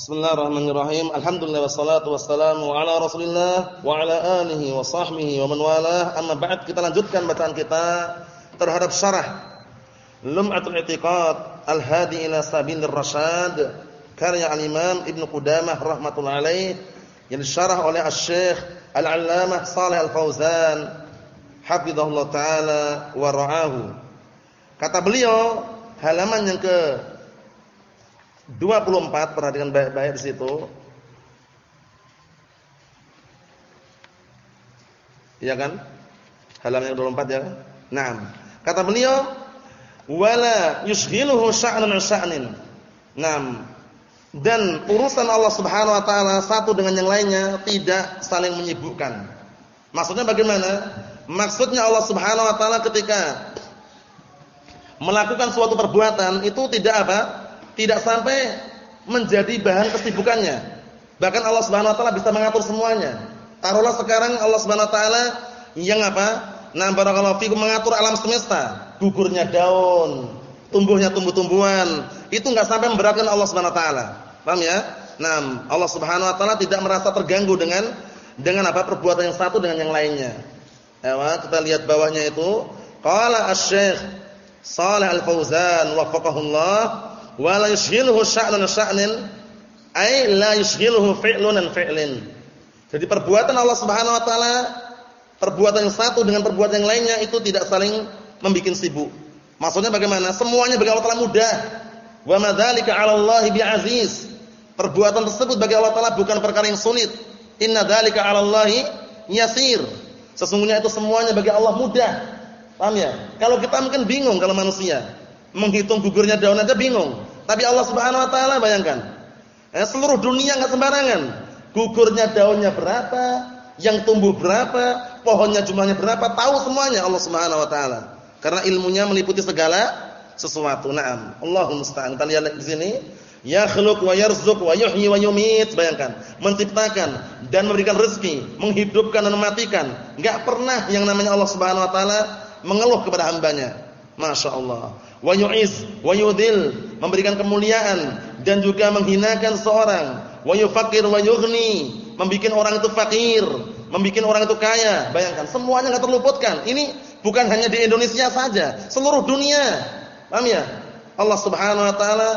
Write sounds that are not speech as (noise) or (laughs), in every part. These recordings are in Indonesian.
Bismillahirrahmanirrahim. Alhamdulillah wassalatu wassalamu ala Rasulillah wa ala alihi wa sahbihi wa man walah. Amma ba'd kita lanjutkan bacaan kita terhadap syarah Lum'atul I'tiqad Al-Hadi ila Sabilir Rasyad karya al-Imam Ibnu Qudamah rahimatullah alaih yang disyarah oleh Asy-Syaikh Al-Allamah Shalih Al-Fauzan hafizahullah taala wa ra'ahu. Kata beliau halaman yang ke 24 perhatikan baik-baik di situ. Iya kan? Halaman yang 24 ya. Naam. Kata beliau, wala yushghiluhu sya'nun sya'nin. Naam. Dan urusan Allah Subhanahu wa taala satu dengan yang lainnya tidak saling menyibukkan. Maksudnya bagaimana? Maksudnya Allah Subhanahu wa taala ketika melakukan suatu perbuatan itu tidak apa? Tidak sampai menjadi bahan kesibukannya. Bahkan Allah Subhanahu wa taala bisa mengatur semuanya. Taruhlah sekarang Allah Subhanahu wa taala yang apa? Nah, barakallahu fikum mengatur alam semesta, gugurnya daun, tumbuhnya tumbuh-tumbuhan, itu enggak sampai memberatkan Allah Subhanahu wa taala. Paham ya? Nah, Allah Subhanahu wa taala tidak merasa terganggu dengan dengan apa perbuatan yang satu dengan yang lainnya. Ya, kita lihat bawahnya itu, qala asy-syekh Shalih Al-Fauzan wafaqahullah wa la yushghiluhu sya'nun sya'nin. Jadi perbuatan Allah Subhanahu wa taala perbuatan yang satu dengan perbuatan yang lainnya itu tidak saling membuat sibuk. Maksudnya bagaimana? Semuanya bagi Allah Taala mudah. Wa madzalika 'ala Allah bi'aziz. Perbuatan tersebut bagi Allah Taala bukan perkara yang sulit. Inna dzalika 'ala Allah yasir. Sesungguhnya itu semuanya bagi Allah mudah. Paham ya? Kalau kita mungkin bingung kalau manusia menghitung gugurnya daun aja bingung. Tapi Allah Subhanahu wa taala bayangkan. Eh, seluruh dunia enggak sembarangan. Gugurnya daunnya berapa, yang tumbuh berapa, pohonnya jumlahnya berapa, tahu semuanya Allah Subhanahu wa taala. Karena ilmunya meliputi segala sesuatu. Naam. Allahumma musta'an. Kita lihat di sini. Yakhluq wa yarzuq wa yuhyi wa yumit. Bayangkan, menciptakan dan memberikan rezeki, menghidupkan dan mematikan. Enggak pernah yang namanya Allah Subhanahu wa taala mengeluh kepada hambanya. Masya Allah wa yu'iz wa yudhil memberikan kemuliaan dan juga menghinakan seorang. Wa yufaqir wa yughni membikin orang itu fakir membikin orang itu kaya. Bayangkan semuanya enggak terluputkan. Ini bukan hanya di Indonesia saja seluruh dunia. Paham ya? Allah Subhanahu wa taala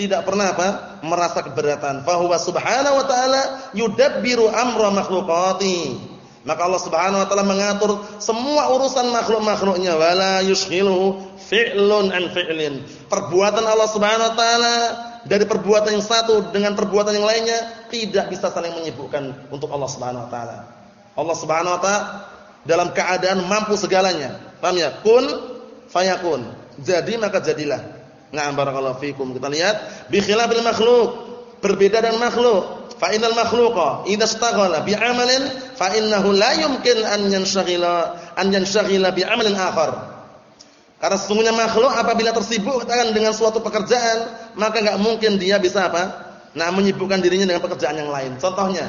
tidak pernah apa? merasa keberatan. Fa huwa subhanahu wa taala yudabbiru amra makhluqati maka Allah Subhanahu wa taala mengatur semua urusan makhluk-makhluknya wala yushghiluhu fi'lun an fi'lin. Perbuatan Allah Subhanahu wa taala dari perbuatan yang satu dengan perbuatan yang lainnya tidak bisa saling menyibukkan untuk Allah Subhanahu wa taala. Allah Subhanahu wa taala dalam keadaan mampu segalanya. Paham ya? Kun fayakun. Jadi maka jadilah. Na'am barakallahu fikum. Kita lihat bi khilafil makhluk. Berbeda dengan makhluk. Fa innal makhluqa idza istaghala bi 'amalin fa innahu la yumkin an yanshaghila an yanshaghila bi 'amalin akhar. Karena sesungguhnya makhluk apabila tersibuk dengan suatu pekerjaan, maka enggak mungkin dia bisa apa? Nah, menyibukkan dirinya dengan pekerjaan yang lain. Contohnya,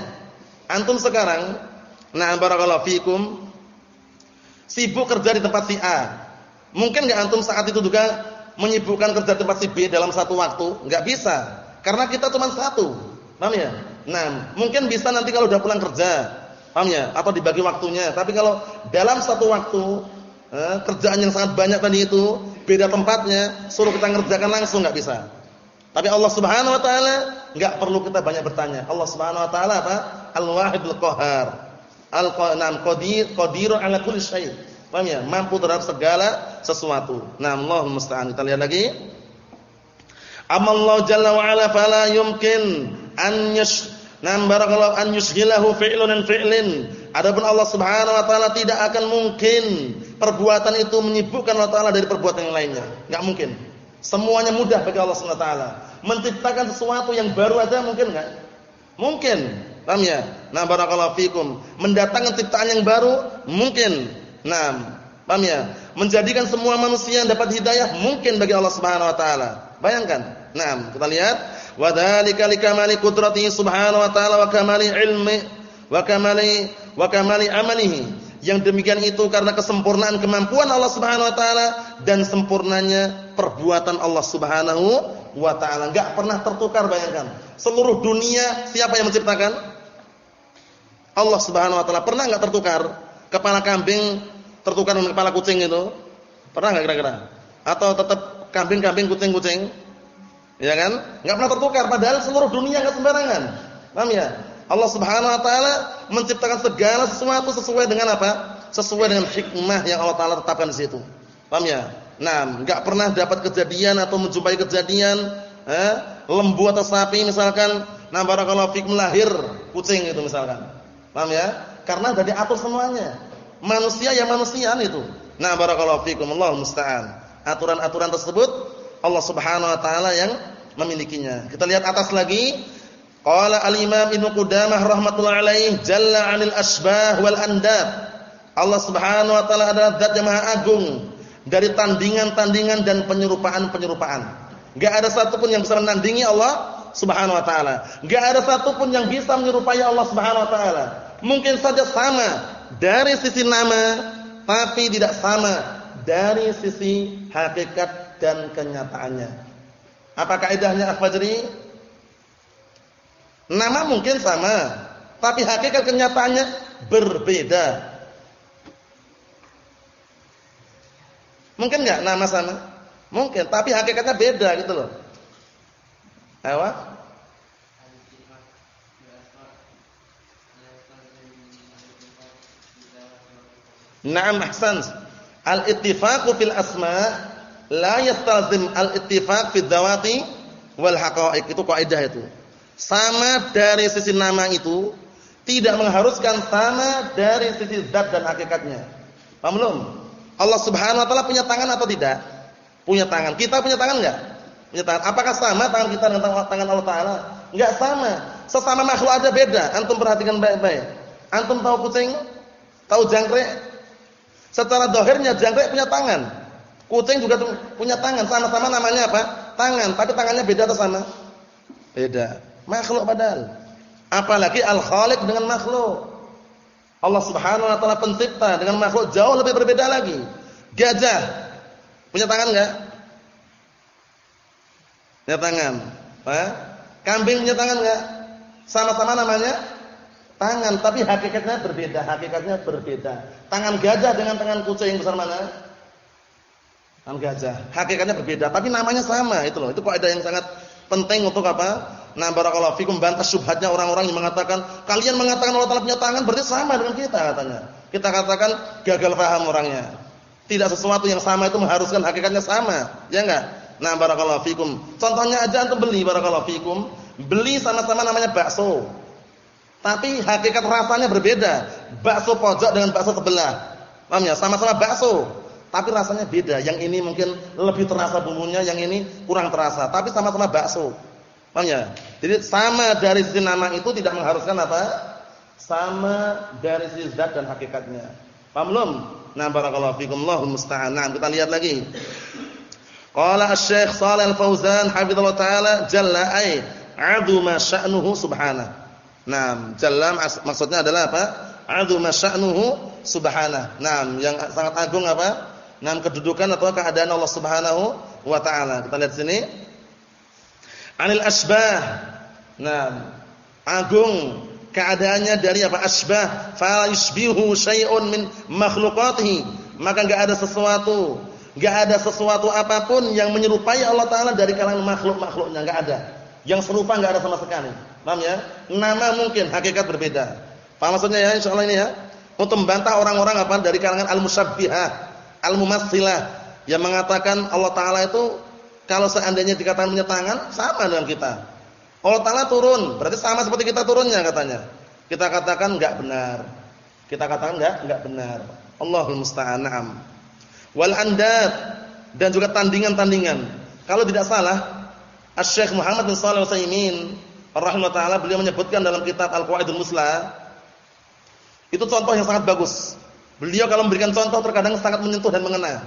antum sekarang, nah barakallahu fikum, sibuk kerja di tempat si A. Mungkin enggak antum saat itu juga menyibukkan kerja di tempat si B dalam satu waktu? Enggak bisa. Karena kita cuma satu. Paham ya? Nah, mungkin bisa nanti kalau udah pulang kerja. Paham ya? Atau dibagi waktunya. Tapi kalau dalam satu waktu eh, kerjaan yang sangat banyak tadi itu, beda tempatnya, suruh kita ngerjakan langsung nggak bisa. Tapi Allah Subhanahu wa taala nggak perlu kita banyak bertanya. Allah Subhanahu wa taala apa? Al-Wahidul Qahhar. Al-Qanam Qadir, Qadiru ala kulli syai'. Paham ya? Mampu terhadap segala sesuatu. Nah, Allah musta'an. Kita lihat lagi. Amallahu jalla wa ala fala yumkin an yush Nam barakallahu an yushghilahu fi'lun an fi'lin. Adapun Allah Subhanahu wa taala tidak akan mungkin perbuatan itu menyibukkan Allah taala dari perbuatan yang lainnya. Enggak mungkin. Semuanya mudah bagi Allah Subhanahu wa taala. Menciptakan sesuatu yang baru aja mungkin enggak? Mungkin. Paham ya? Nah, barakallahu fikum. Mendatangkan ciptaan yang baru mungkin. Nah, paham ya? Menjadikan semua manusia yang dapat hidayah mungkin bagi Allah Subhanahu wa taala. Bayangkan. Nah, kita lihat wa dzalika likamali qudratihi subhanahu wa ta'ala wa kamali ilmi wa kamali wa kamali amalihi yang demikian itu karena kesempurnaan kemampuan Allah Subhanahu wa taala dan sempurnanya perbuatan Allah Subhanahu wa taala. Enggak pernah tertukar bayangkan. Seluruh dunia siapa yang menciptakan? Allah Subhanahu wa taala. Pernah enggak tertukar? Kepala kambing tertukar dengan kepala kucing itu? Pernah enggak kira-kira? Atau tetap kambing-kambing kucing-kucing? Ya kan? Enggak pernah tertukar padahal seluruh dunia enggak sembarangan. Paham ya? Allah Subhanahu wa taala menciptakan segala sesuatu sesuai dengan apa? Sesuai dengan hikmah yang Allah taala tetapkan di situ. Paham ya? Nah, enggak pernah dapat kejadian atau menjumpai kejadian eh, lembu atau sapi misalkan, nah barakallahu fikum lahir kucing itu misalkan. Paham ya? Karena sudah diatur semuanya. Manusia ya manusiaan itu. Nah, barakallahu fikum, Allah musta'an. Aturan-aturan tersebut Allah Subhanahu wa taala yang memilikinya. Kita lihat atas lagi. Qala al-Imam Ibnu Qudamah rahimatullah alaih jalla 'anil asbah wal andad. Allah Subhanahu wa taala adalah zat yang maha agung dari tandingan-tandingan dan penyerupaan-penyerupaan. Enggak ada satupun yang bisa menandingi Allah Subhanahu wa taala. Enggak ada satupun yang bisa menyerupai Allah Subhanahu wa taala. Mungkin saja sama dari sisi nama, tapi tidak sama dari sisi hakikat dan kenyataannya. Apa kaidahnya Al-Fajri? Nama mungkin sama, tapi hakikat kenyataannya berbeda. Mungkin enggak nama sama? Mungkin, tapi hakikatnya beda gitu loh. Ayo. Naam ahsan. Al-ittifaqu fil asma' la yastalzim al-ittifaq fid dawati wal haqa'iq. Itu kaidah itu. Sama dari sisi nama itu tidak mengharuskan sama dari sisi zat dan hakikatnya. Paham belum? Allah Subhanahu wa taala punya tangan atau tidak? Punya tangan. Kita punya tangan enggak? Punya tangan. Apakah sama tangan kita dengan tangan Allah taala? Enggak sama. Sesama makhluk aja beda. Antum perhatikan baik-baik. Antum tahu kucing? Tahu jangkrik? Secara dohirnya jangkrik punya tangan. Kucing juga punya tangan. Sama-sama namanya apa? Tangan. Tapi tangannya beda atau sama? Beda. Makhluk padahal. Apalagi al-khaliq dengan makhluk. Allah Subhanahu wa taala pencipta dengan makhluk jauh lebih berbeda lagi. Gajah punya tangan enggak? Punya tangan. Apa? Kambing punya tangan enggak? Sama-sama namanya tangan, tapi hakikatnya berbeda, hakikatnya berbeda. Tangan gajah dengan tangan kucing besar mana? Tangan gajah. Hakikatnya berbeda, tapi namanya sama, itu loh. Itu kaidah yang sangat penting untuk apa? Nah, barakallahu fikum bantah syubhatnya orang-orang yang mengatakan, kalian mengatakan Allah Taala punya tangan berarti sama dengan kita katanya. Kita katakan gagal paham orangnya. Tidak sesuatu yang sama itu mengharuskan hakikatnya sama, ya enggak? Nah, barakallahu fikum. Contohnya aja antum beli barakallahu fikum, beli sama-sama namanya bakso. Tapi hakikat rasanya berbeda. Bakso pojok dengan bakso sebelah. Paham ya? Sama-sama bakso, tapi rasanya beda. Yang ini mungkin lebih terasa bumbunya, yang ini kurang terasa, tapi sama-sama bakso. Paham ya? Jadi sama dari sisi nama itu tidak mengharuskan apa? Sama dari sisi zat dan hakikatnya. Paham belum? Nah, barakallahu fikum Allahul musta'an. Nah, kita lihat lagi. Qala Asy-Syaikh Shalih Al-Fauzan hafizallahu taala jalla ay 'azuma sya'nuhu subhanahu. Nah, jalla maksudnya adalah apa? 'azuma sya'nuhu subhanahu. Nah, yang sangat agung apa? Nah, kedudukan atau keadaan Allah Subhanahu wa taala. Kita lihat sini anil asbah. Nah, agung keadaannya dari apa? Asbah, fa yusbihu syai'un min makhluqatihi. Maka enggak ada sesuatu, enggak ada sesuatu apa pun yang menyerupai Allah taala dari kalangan makhluk-makhluknya, enggak ada. Yang serupa enggak ada sama sekali. Paham ya? Nama mungkin, hakikat berbeda. Paham maksudnya ya insyaallah ini ya? Untuk membantah orang-orang apa dari kalangan al-musabbihah, al-mumatsilah yang mengatakan Allah taala itu kalau seandainya dikatakan punya tangan, sama dengan kita. Allah Ta'ala turun, berarti sama seperti kita turunnya katanya. Kita katakan enggak benar. Kita katakan enggak enggak benar. Allahul musta'an. Wal andad dan juga tandingan-tandingan. Kalau tidak salah, Asy-Syaikh Muhammad bin Shalih Al-Utsaimin rahimahullah taala beliau menyebutkan dalam kitab Al-Qawaidul Muslah itu contoh yang sangat bagus. Beliau kalau memberikan contoh terkadang sangat menyentuh dan mengena.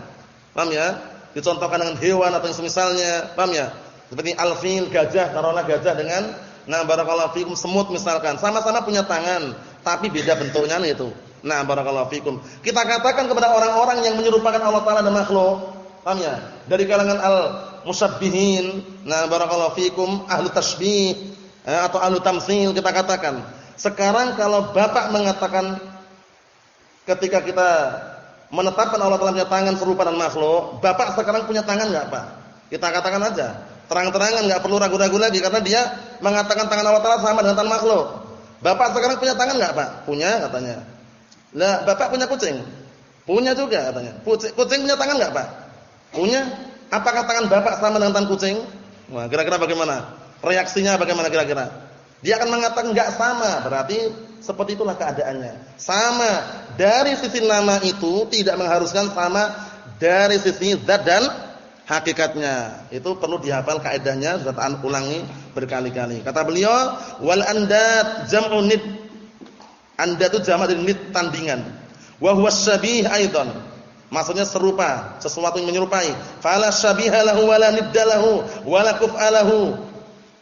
Paham ya? dicontohkan dengan hewan atau yang semisalnya, paham ya? Seperti alfil, gajah, taruhlah gajah dengan nah barakallahu fikum semut misalkan, sama-sama punya tangan, tapi beda bentuknya itu. Nah, barakallahu fikum. Kita katakan kepada orang-orang yang menyerupakan Allah Taala dan makhluk, paham ya? Dari kalangan al musabbihin. Nah, barakallahu fikum ahlu tasbih eh, atau ahlu tamtsil kita katakan. Sekarang kalau Bapak mengatakan ketika kita menetapkan Allah Taala punya tangan serupa dengan makhluk, Bapak sekarang punya tangan enggak, Pak? Kita katakan aja. Terang-terangan enggak perlu ragu-ragu lagi karena dia mengatakan tangan Allah Taala sama dengan tangan makhluk. Bapak sekarang punya tangan enggak, Pak? Punya katanya. Lah, Bapak punya kucing? Punya juga katanya. Kucing, kucing punya tangan enggak, Pak? Punya. Apakah tangan Bapak sama dengan tangan kucing? Wah, kira-kira bagaimana? Reaksinya bagaimana kira-kira? Dia akan mengatakan enggak sama, berarti seperti itulah keadaannya. Sama dari sisi nama itu tidak mengharuskan sama dari sisi zat dan hakikatnya. Itu perlu dihafal kaidahnya, sudah ulangi berkali-kali. Kata beliau, wal andad jam'u nid. Andad itu jamak dari nid tandingan. Wa huwa syabih aidan. Maksudnya serupa, sesuatu yang menyerupai. Fala syabiha lahu wala nidda lahu wala kuf'alahu.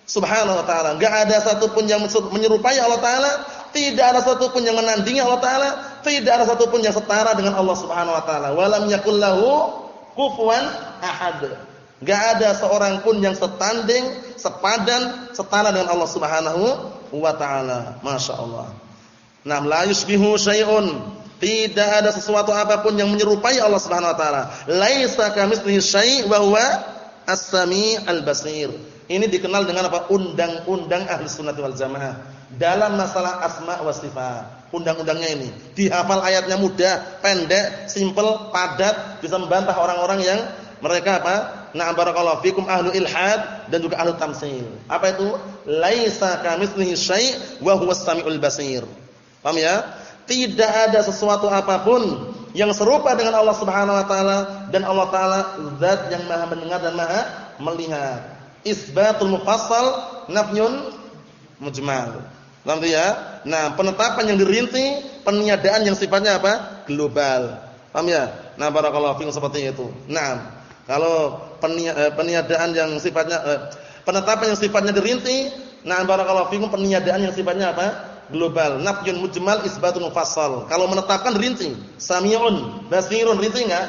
Subhanahu ta'ala. Enggak ada satupun yang menyerupai Allah taala, tidak ada satupun yang menandingi Allah taala, tidak ada satupun yang setara dengan Allah Subhanahu wa taala. Walam yakul lahu kufuwan ahad. Enggak ada seorang pun yang setanding, sepadan, setara dengan Allah Subhanahu wa taala. Masyaallah. Nam la yusbihu syai'un tidak ada sesuatu apa pun yang menyerupai Allah Subhanahu wa taala. Laisa kamitslihi syai' wa huwa as-sami' al-basir. Ini dikenal dengan apa? Undang-undang ahli sunnah wal jamaah. Dalam masalah asma wa sifat. Undang-undangnya ini. Dihafal ayatnya mudah, pendek, simple, padat. Bisa membantah orang-orang yang mereka apa? Na'am barakallahu fikum ahlu ilhad dan juga ahlu tamsil. Apa itu? Laisa kamitslihi syai' wa huwa as-sami'ul basir. Paham ya? Tidak ada sesuatu apa pun yang serupa dengan Allah Subhanahu wa taala dan Allah taala zat yang Maha mendengar dan Maha melihat. Isbatul mufassal nafyun mujmal. Paham ya? Nah, penetapan yang dirinci, peniadaan yang sifatnya apa? Global. Paham ya? Nah, barakallahu fiikum seperti itu. Nah, kalau eh, peniadaan yang sifatnya eh, penetapan yang sifatnya dirinci, nah barakallahu fiikum peniadaan yang sifatnya apa? global. Nafyun mujmal isbatun mufassal. Kalau menetapkan rinci, sami'un, basirun rinci enggak?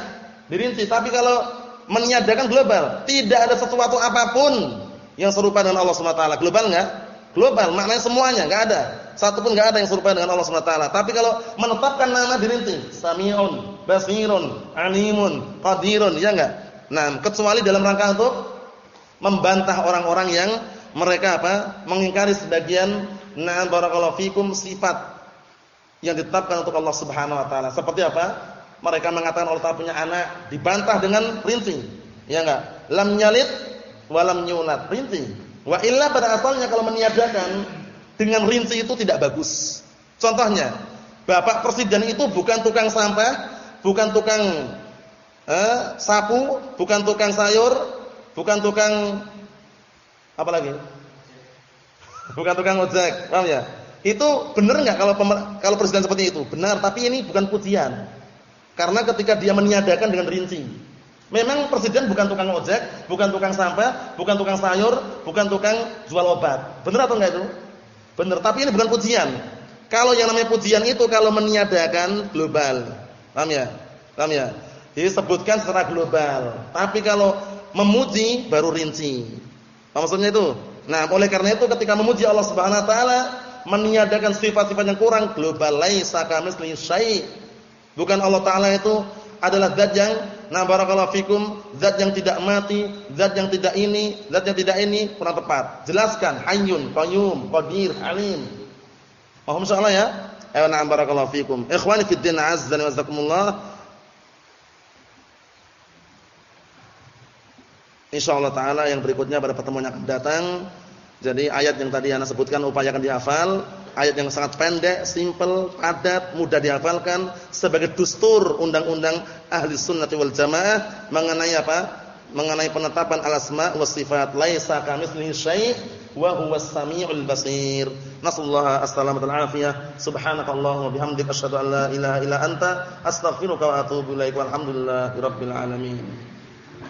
Dirinci. Tapi kalau meniadakan global, tidak ada sesuatu apa pun yang serupa dengan Allah Subhanahu wa taala. Global enggak? Global, maknanya semuanya enggak ada. Satu pun enggak ada yang serupa dengan Allah Subhanahu wa taala. Tapi kalau menetapkan nama dirinci, sami'un, basirun, alimun, qadirun, ya enggak? Nah, kecuali dalam rangka untuk membantah orang-orang yang mereka apa? mengingkari sebagian Nah, barakallahu fikum sifat yang ditetapkan untuk Allah Subhanahu wa taala. Seperti apa? Mereka mengatakan Allah Taala punya anak, dibantah dengan rinci. Ya enggak? Lam nyalid wa lam nyunat, rinci. Wa illa pada asalnya kalau meniadakan dengan rinci itu tidak bagus. Contohnya, Bapak presiden itu bukan tukang sampah, bukan tukang eh, sapu, bukan tukang sayur, bukan tukang apa lagi? (laughs) bukan tukang ojek, paham ya? Itu benar enggak kalau kalau presiden seperti itu? Benar, tapi ini bukan pujian. Karena ketika dia meniadakan dengan rinci. Memang presiden bukan tukang ojek, bukan tukang sampah, bukan tukang sayur, bukan tukang jual obat. Benar atau enggak itu? Benar, tapi ini bukan pujian. Kalau yang namanya pujian itu kalau meniadakan global. Paham ya? Paham ya? Disebutkan secara global. Tapi kalau memuji baru rinci. Apa maksudnya itu? Nah, oleh karena itu ketika memuji Allah Subhanahu wa taala, meniadakan sifat-sifat yang kurang global laisa kamitslihi syai'. Bukan Allah taala itu adalah zat yang na barakallahu fikum, zat yang tidak mati, zat yang tidak ini, zat yang tidak ini kurang tepat. Jelaskan hayyun, qayyum, qadir, alim. Paham insyaallah ya? Ayo na'am barakallahu fikum. Ikhwani fid din azza wa jazakumullah. insyaallah taala yang berikutnya pada pertemuan yang akan datang. Jadi ayat yang tadi Anda sebutkan upayakan dihafal, ayat yang sangat pendek, simple, padat, mudah dihafalkan sebagai dustur undang-undang ahli sunnah wal jamaah mengenai apa? Mengenai penetapan al-asma wa sifat. Laisa kamitslihi syai' wa huwas samiul basir. Nasallahu as-salamata al-afiyah. Subhanakallahumma bihamdika asyhadu an la ilaha illa anta astaghfiruka wa atubu ilaik. Walhamdulillahirabbil alamin.